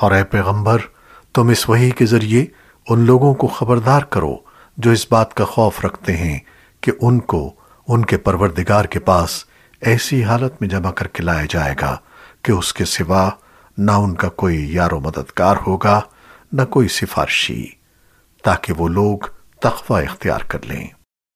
اور اے پیغمبر، تم اس وحی کے ذریعے ان لوگوں کو خبردار کرو جو اس بات کا خوف رکھتے ہیں کہ ان کو، ان کے پروردگار کے پاس ایسی حالت میں جمع کر کے لایا جائے گا کہ اس کے سوا نہ ان کا کوئی یار و مددگار ہوگا، نہ کوئی سفارشی، تاکہ وہ لوگ تقوی اختیار کر لیں۔